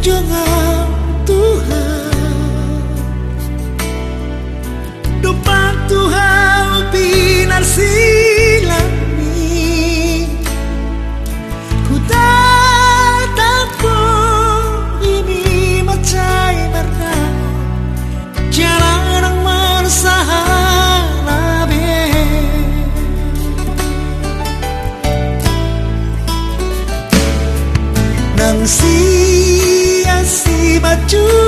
jangan Tuhan. Dupak Tuhan pinar silami. Ku ini macai merah Jalan ang mansahalabi Nang siya what